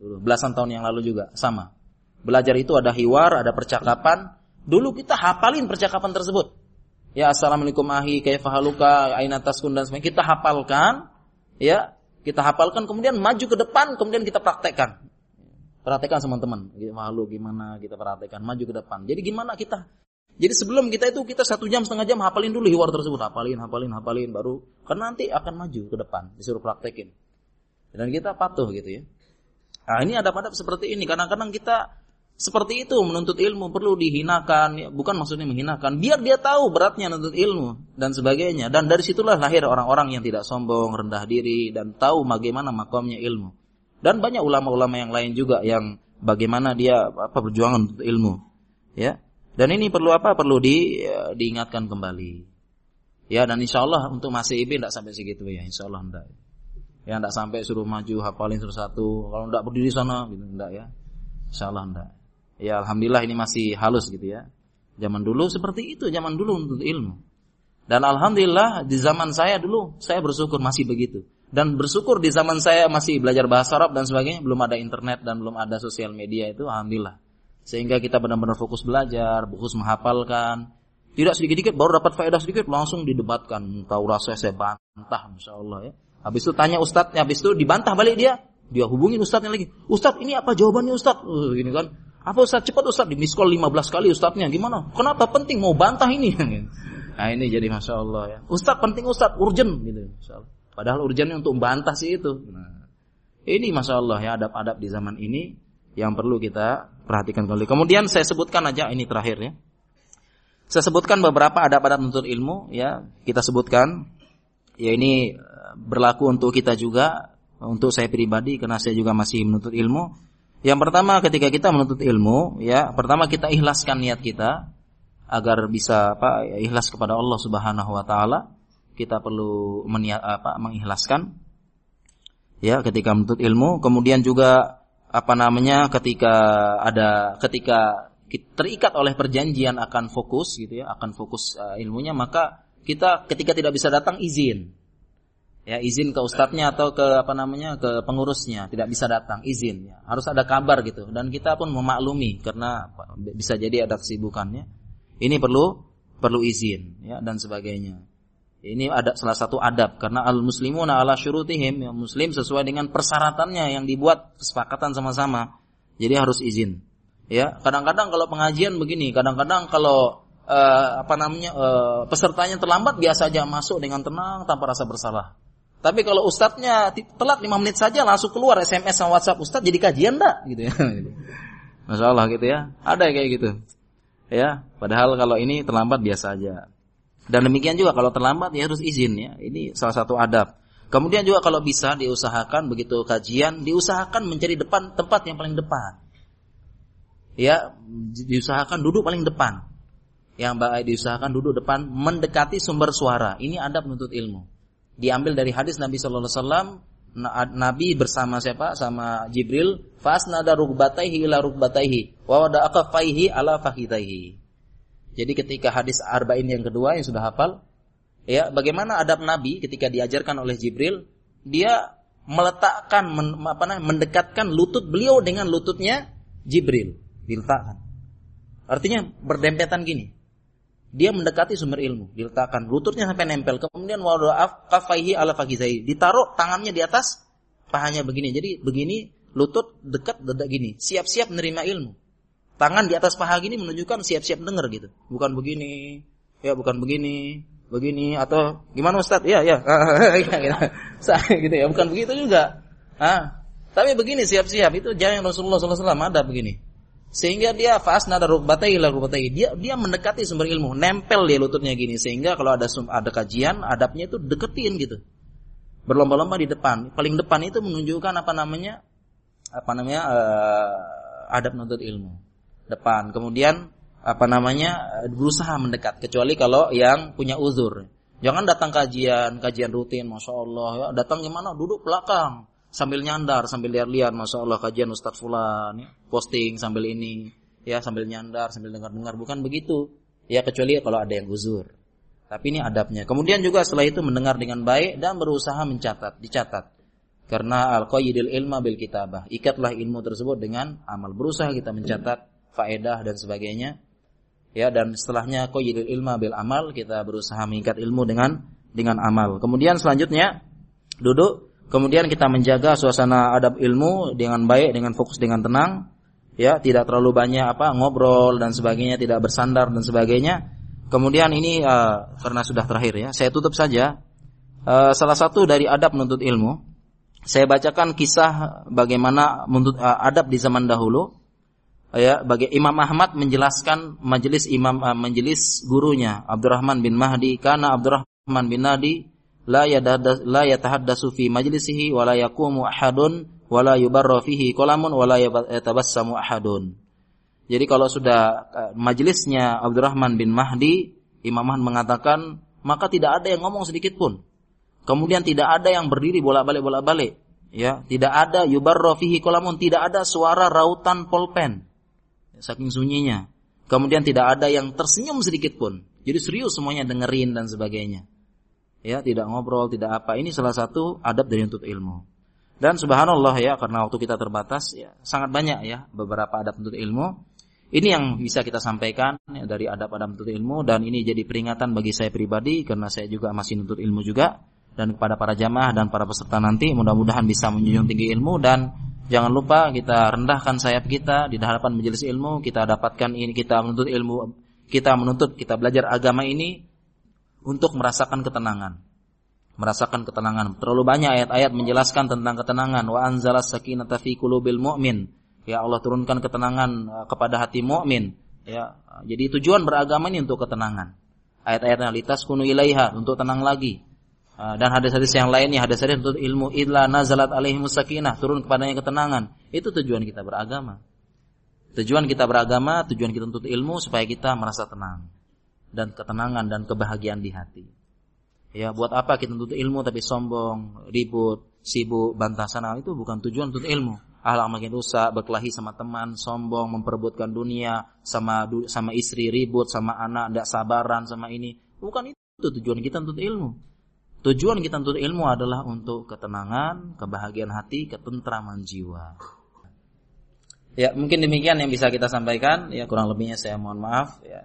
Dulu belasan tahun yang lalu juga sama. Belajar itu ada hiwar, ada percakapan. Dulu kita hafalin percakapan tersebut. Ya, assalamualaikum ahi, kaifahaluka, aina taskun dan sebagainya. Kita hafalkan, ya, kita hafalkan kemudian maju ke depan, kemudian kita praktekkan. Perhatikan teman-teman, malu gimana kita perhatikan, maju ke depan. Jadi gimana kita? Jadi sebelum kita itu kita satu jam setengah jam hafalin dulu hiwar tersebut, hafalin, hafalin, hafalin, baru karena nanti akan maju ke depan, disuruh praktekin. Dan kita patuh gitu ya. Nah ini ada adab seperti ini. Kadang-kadang kita seperti itu menuntut ilmu perlu dihinakan, ya, bukan maksudnya menghinakan, biar dia tahu beratnya menuntut ilmu dan sebagainya. Dan dari situlah lahir orang-orang yang tidak sombong, rendah diri dan tahu bagaimana makamnya ilmu. Dan banyak ulama-ulama yang lain juga yang bagaimana dia apa perjuangan untuk ilmu. Ya. Dan ini perlu apa? Perlu di ya, diingatkan kembali. Ya dan insya Allah untuk masih ibi tidak sampai segitu ya, insya Allah tidak. Ya tidak sampai suruh maju hafalin suruh satu. Kalau tidak berdiri sana gitu tidak ya. Insya Allah tidak. Ya alhamdulillah ini masih halus gitu ya. Zaman dulu seperti itu, zaman dulu untuk ilmu. Dan alhamdulillah di zaman saya dulu saya bersyukur masih begitu. Dan bersyukur di zaman saya masih belajar bahasa Arab dan sebagainya, belum ada internet dan belum ada sosial media itu, alhamdulillah. Sehingga kita benar-benar fokus belajar, fokus menghafalkan. Tidak sedikit-sedikit baru dapat faedah sedikit langsung didebatkan. Tahu rasa saya bantah, masya Allah ya. Habis itu tanya ustadznya, habis itu dibantah balik dia. Dia hubungin ustadznya lagi. Ustadz ini apa jawabannya ustadz? Uh, gini kan. Apa ustadz cepat ustadz di miskol 15 kali ustadznya gimana? Kenapa penting mau bantah ini? nah ini jadi masya Allah ya. Ustadz penting ustadz urgent gitu. Padahal urgennya untuk membantah sih itu. Nah, ini masya Allah ya adab-adab di zaman ini yang perlu kita perhatikan kembali. Kemudian saya sebutkan aja ini terakhir ya. Saya sebutkan beberapa adab-adab menuntut ilmu ya. Kita sebutkan ya ini berlaku untuk kita juga untuk saya pribadi karena saya juga masih menuntut ilmu. Yang pertama ketika kita menuntut ilmu ya, pertama kita ikhlaskan niat kita agar bisa apa ikhlas kepada Allah Subhanahu wa taala. Kita perlu meniat, apa, mengikhlaskan ya ketika menuntut ilmu. Kemudian juga apa namanya ketika ada ketika terikat oleh perjanjian akan fokus gitu ya akan fokus uh, ilmunya maka kita ketika tidak bisa datang izin ya izin ke ustadznya atau ke apa namanya ke pengurusnya tidak bisa datang izin ya harus ada kabar gitu dan kita pun memaklumi karena bisa jadi ada kesibukannya ini perlu perlu izin ya dan sebagainya ini ada salah satu adab karena al muslimuna ala syurutihim yang muslim sesuai dengan persyaratannya yang dibuat kesepakatan sama-sama. Jadi harus izin. Ya, kadang-kadang kalau pengajian begini, kadang-kadang kalau uh, apa namanya uh, pesertanya terlambat biasa aja masuk dengan tenang tanpa rasa bersalah. Tapi kalau ustadznya telat 5 menit saja langsung keluar SMS sama WhatsApp ustadz jadi kajian enggak gitu ya. Masya gitu ya. Ada kayak gitu. Ya, padahal kalau ini terlambat biasa aja. Dan demikian juga kalau terlambat ya harus izin ya. Ini salah satu adab. Kemudian juga kalau bisa diusahakan begitu kajian, diusahakan mencari depan tempat yang paling depan. Ya, diusahakan duduk paling depan. Yang baik diusahakan duduk depan mendekati sumber suara. Ini adab menuntut ilmu. Diambil dari hadis Nabi sallallahu alaihi wasallam Nabi bersama siapa? Sama Jibril. Fasnada rukbataihi ila rukbataihi wa wada'a ala fakhidaihi. Jadi ketika hadis arba'in yang kedua yang sudah hafal, ya bagaimana adab Nabi ketika diajarkan oleh Jibril, dia meletakkan men, apa namanya, mendekatkan lutut beliau dengan lututnya Jibril, diletakkan. Artinya berdempetan gini. Dia mendekati sumber ilmu, diletakkan lututnya sampai nempel. Kemudian wada'af kafaihi ala fakizai, ditaruh tangannya di atas pahanya begini. Jadi begini lutut dekat dedak gini, siap-siap menerima ilmu tangan di atas paha gini menunjukkan siap-siap dengar gitu. Bukan begini, ya bukan begini, begini atau gimana Ustaz? Ya, ya. gitu ya, bukan begitu juga. Ah, tapi begini siap-siap itu jangan Rasulullah SAW ada begini. Sehingga dia fasna ada rukbatai la rukbatai. Dia dia mendekati sumber ilmu, nempel dia lututnya gini sehingga kalau ada ada kajian, adabnya itu deketin gitu. Berlomba-lomba di depan. Paling depan itu menunjukkan apa namanya? Apa namanya? Uh, adab menuntut ilmu depan. Kemudian apa namanya berusaha mendekat kecuali kalau yang punya uzur. Jangan datang kajian, kajian rutin, masya Allah ya. Datang gimana? Duduk belakang sambil nyandar, sambil lihat-lihat, masya Allah kajian Ustadz Fulan, ya. posting sambil ini. ya sambil nyandar, sambil dengar-dengar, bukan begitu. Ya kecuali kalau ada yang uzur. Tapi ini adabnya. Kemudian juga setelah itu mendengar dengan baik dan berusaha mencatat, dicatat. Karena al-qayyidil ilma bil kitabah. Ikatlah ilmu tersebut dengan amal. Berusaha kita mencatat faedah dan sebagainya. Ya dan setelahnya qayyidil ilma bil amal, kita berusaha mengikat ilmu dengan dengan amal. Kemudian selanjutnya duduk, kemudian kita menjaga suasana adab ilmu dengan baik, dengan fokus dengan tenang. Ya, tidak terlalu banyak apa ngobrol dan sebagainya, tidak bersandar dan sebagainya Kemudian ini uh, karena sudah terakhir ya, saya tutup saja. Uh, salah satu dari adab menuntut ilmu, saya bacakan kisah bagaimana menuntut uh, adab di zaman dahulu. Ya, bagi Imam Ahmad menjelaskan majelis Imam uh, majelis gurunya Abdurrahman bin Mahdi karena Abdurrahman bin Mahdi la yadahdas, yatahaddasu fi majlisihi wa la yaqumu ahadun wa la yubarra fihi qalamun wa la yatabassamu ahadun. Jadi kalau sudah uh, majelisnya Abdurrahman bin Mahdi, Imam Ahmad mengatakan, maka tidak ada yang ngomong sedikit pun. Kemudian tidak ada yang berdiri bolak-balik bolak-balik. Ya, tidak ada yubarra fihi kolamun, tidak ada suara rautan polpen. Saking sunyinya. Kemudian tidak ada yang tersenyum sedikit pun. Jadi serius semuanya dengerin dan sebagainya. Ya, tidak ngobrol, tidak apa. Ini salah satu adab dari untuk ilmu. Dan subhanallah ya, karena waktu kita terbatas, ya sangat banyak ya beberapa adab untuk ilmu. Ini yang bisa kita sampaikan ya, dari adab-adab menuntut ilmu dan ini jadi peringatan bagi saya pribadi karena saya juga masih menuntut ilmu juga dan kepada para jamaah dan para peserta nanti mudah-mudahan bisa menjunjung tinggi ilmu dan jangan lupa kita rendahkan sayap kita di hadapan majelis ilmu kita dapatkan ini kita menuntut ilmu kita menuntut kita belajar agama ini untuk merasakan ketenangan merasakan ketenangan terlalu banyak ayat-ayat menjelaskan tentang ketenangan wa anzalas sakinata fi qulubil mu'min Ya Allah turunkan ketenangan uh, kepada hati mukmin. Ya, jadi tujuan beragama ini untuk ketenangan. Ayat-ayatnya litas kunu ilaiha untuk tenang lagi. Uh, dan hadis-hadis yang lainnya hadis-hadis untuk ilmu illa nazalat alaihi sakinah turun kepadanya ketenangan. Itu tujuan kita beragama. Tujuan kita beragama, tujuan kita untuk ilmu supaya kita merasa tenang dan ketenangan dan kebahagiaan di hati. Ya, buat apa kita untuk ilmu tapi sombong, ribut, sibuk, bantah sana itu bukan tujuan untuk ilmu akhlak makin rusak, berkelahi sama teman, sombong, memperebutkan dunia, sama sama istri ribut, sama anak tidak sabaran sama ini. Bukan itu tujuan kita untuk ilmu. Tujuan kita untuk ilmu adalah untuk ketenangan, kebahagiaan hati, ketentraman jiwa. Ya, mungkin demikian yang bisa kita sampaikan. Ya, kurang lebihnya saya mohon maaf ya.